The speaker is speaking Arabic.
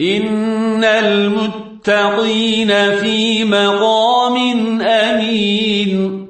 إن المتقين في مقام أمين